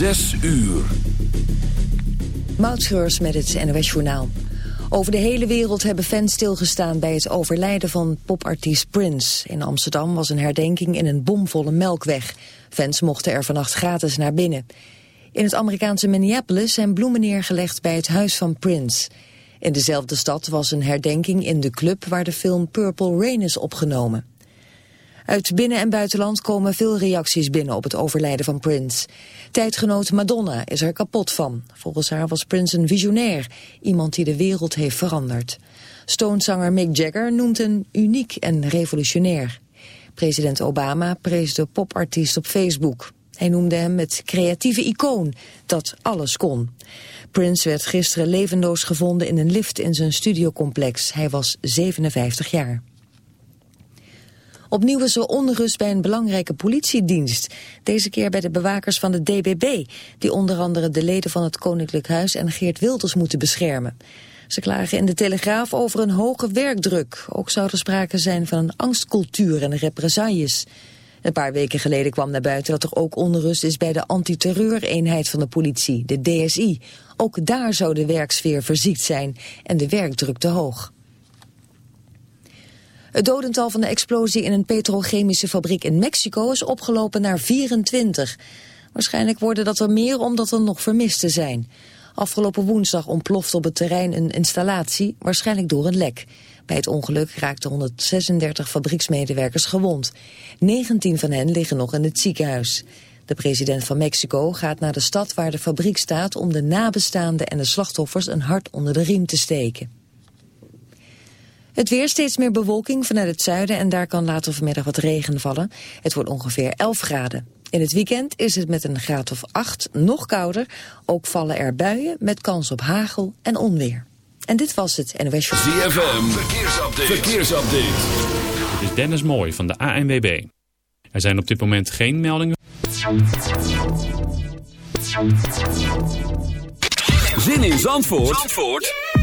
Zes uur. Moutschreurs met het NOS Journaal. Over de hele wereld hebben fans stilgestaan bij het overlijden van popartiest Prince. In Amsterdam was een herdenking in een bomvolle melkweg. Fans mochten er vannacht gratis naar binnen. In het Amerikaanse Minneapolis zijn bloemen neergelegd bij het huis van Prince. In dezelfde stad was een herdenking in de club waar de film Purple Rain is opgenomen. Uit binnen- en buitenland komen veel reacties binnen op het overlijden van Prince. Tijdgenoot Madonna is er kapot van. Volgens haar was Prince een visionair, iemand die de wereld heeft veranderd. Stonezanger Mick Jagger noemt hem uniek en revolutionair. President Obama prees de popartiest op Facebook. Hij noemde hem het creatieve icoon dat alles kon. Prince werd gisteren levenloos gevonden in een lift in zijn studiocomplex. Hij was 57 jaar. Opnieuw is er onrust bij een belangrijke politiedienst. Deze keer bij de bewakers van de DBB... die onder andere de leden van het Koninklijk Huis en Geert Wilders moeten beschermen. Ze klagen in de Telegraaf over een hoge werkdruk. Ook zou er sprake zijn van een angstcultuur en represailles. Een paar weken geleden kwam naar buiten dat er ook onrust is bij de antiterreureenheid van de politie, de DSI. Ook daar zou de werksfeer verziekt zijn en de werkdruk te hoog. Het dodental van de explosie in een petrochemische fabriek in Mexico is opgelopen naar 24. Waarschijnlijk worden dat er meer omdat er nog vermisten zijn. Afgelopen woensdag ontploft op het terrein een installatie, waarschijnlijk door een lek. Bij het ongeluk raakten 136 fabrieksmedewerkers gewond. 19 van hen liggen nog in het ziekenhuis. De president van Mexico gaat naar de stad waar de fabriek staat... om de nabestaanden en de slachtoffers een hart onder de riem te steken. Het weer steeds meer bewolking vanuit het zuiden en daar kan later vanmiddag wat regen vallen. Het wordt ongeveer 11 graden. In het weekend is het met een graad of 8 nog kouder. Ook vallen er buien met kans op hagel en onweer. En dit was het NOS Show. ZFM, verkeersupdate. verkeersupdate. Dit is Dennis Mooij van de ANWB. Er zijn op dit moment geen meldingen. Zin in Zandvoort, Zandvoort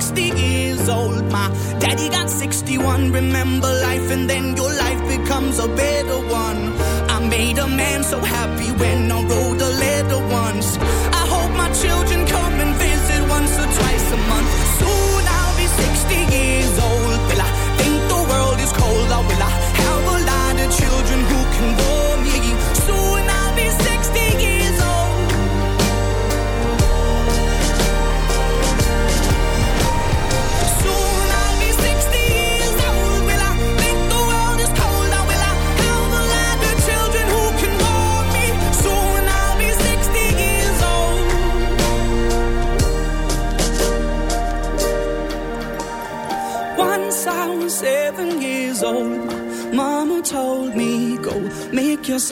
60 years old. My daddy got 61. Remember life, and then your life becomes a better one. I made a man so happy when I wrote a letter once. I hope my children come and visit once or twice a month. Soon I'll be 60 years old.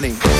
Honey.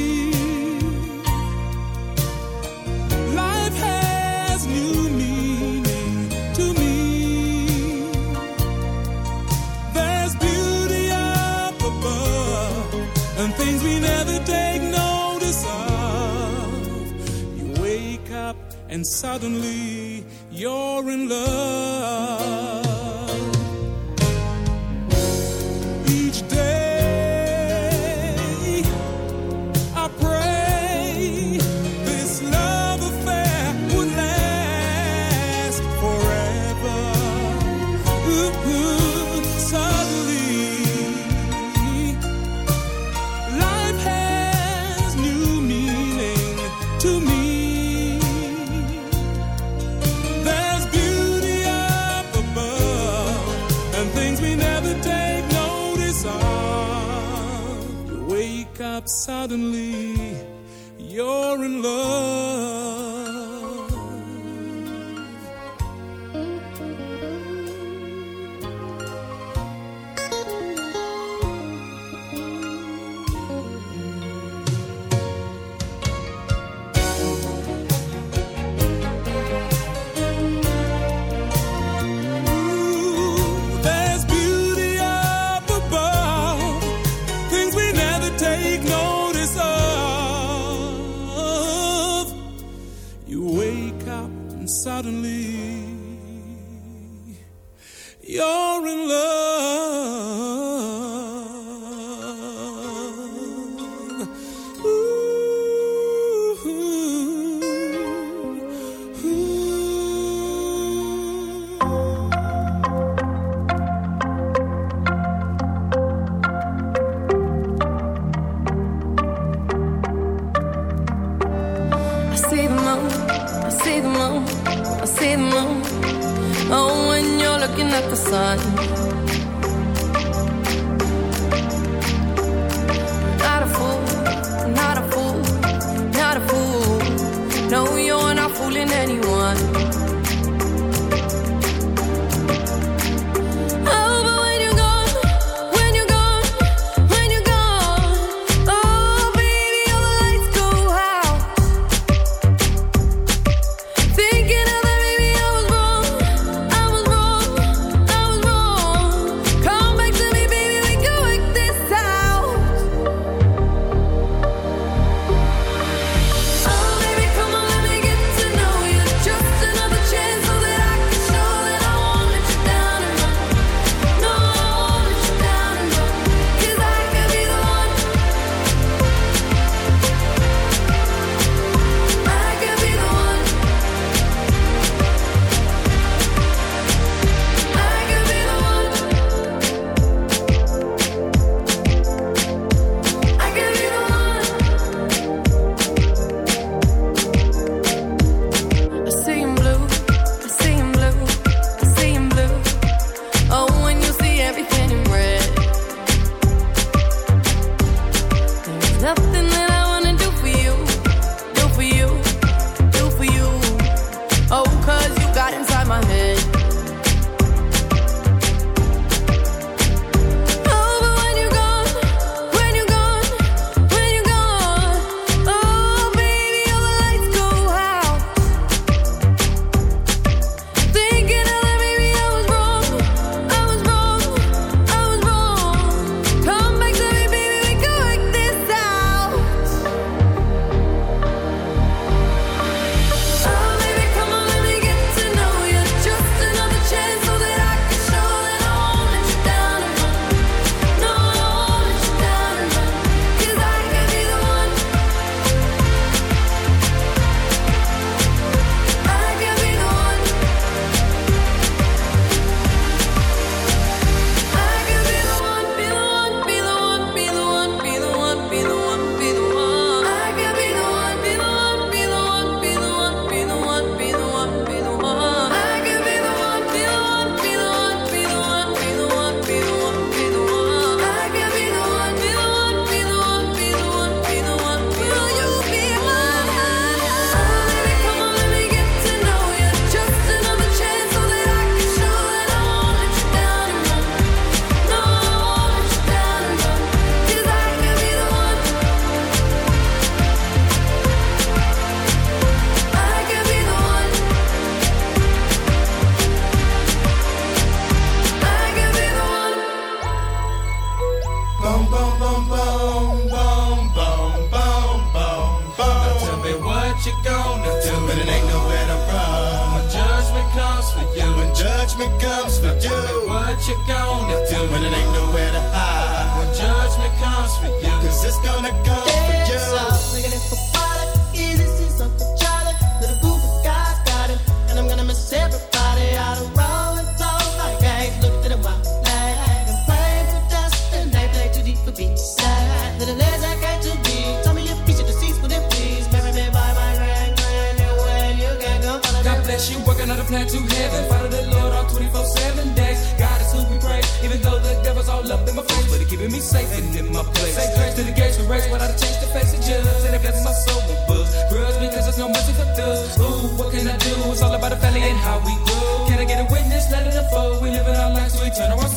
suddenly Ooh, what can I do? It's all about the family and how we grew. Can I get a witness? Let it unfold. We live in our lives, we turn around.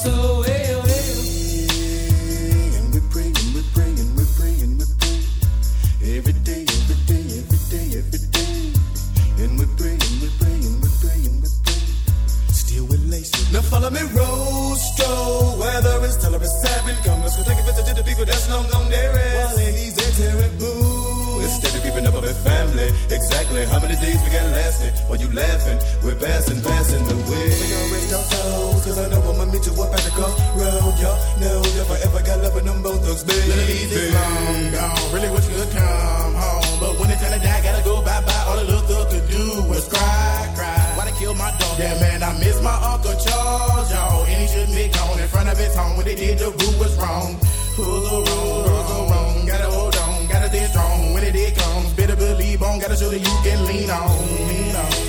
How many days we got lasting? While you laughing, we're passing, passing away. We gon' rest our toes, cause I know I'ma meet you up at the crossroad. Y'all know if I ever got love with them both thugs, baby. Ladies is long gone, really wish you could come home. But when it's time to die, gotta go bye-bye. All the little thug could do was cry, cry. Why they kill my dog? Yeah, man, I miss my Uncle Charles, y'all. And he shouldn't be gone in front of his home. When they did, the root was wrong. Who's the wrong, who's the wrong? it, it comes. Better believe on, got show that you can lean on. Lean on.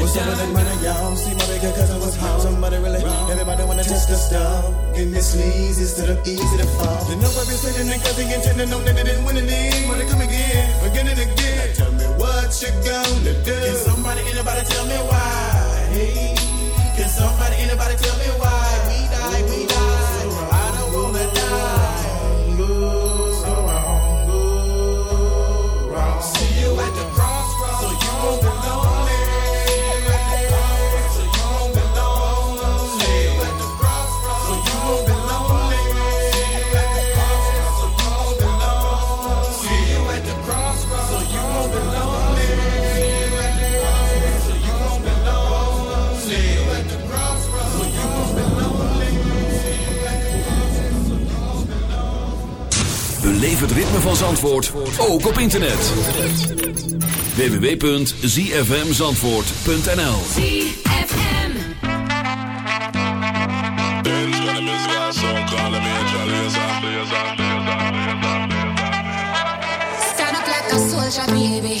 What's up with that money, y'all? See my bigger cousin was hot. Somebody really wrong. Everybody wanna test the stuff. And this sleaze is of easy to fall. They know I've been sitting and cousin intending know that they didn't win it in. Wanna come again, again and again. Now tell me what you gonna do. Can somebody, anybody tell me why? Hey, can somebody, anybody tell me why? We die, we die. I don't wanna die. Ooh. het ritme van Zandvoort ook op internet. www.zfmzandvoort.nl Stand up like a soldier baby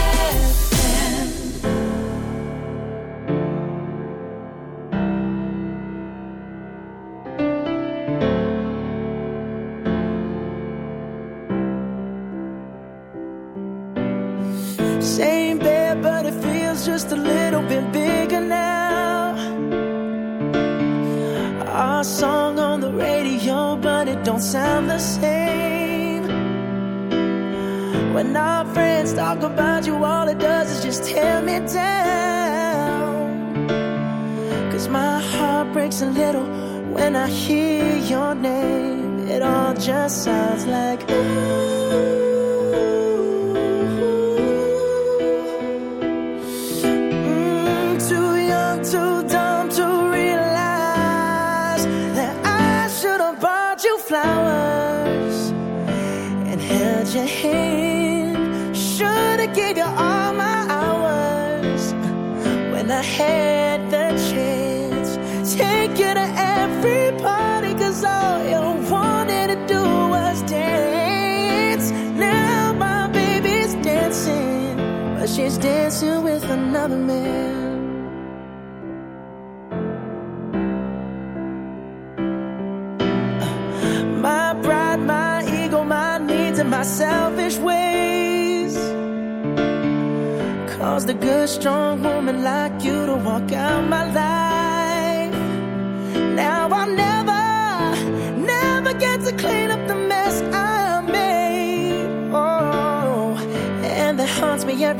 I hear your name. It all just sounds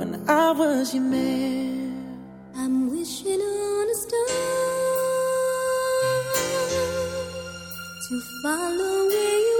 when I was your man. I'm wishing on a star to follow where you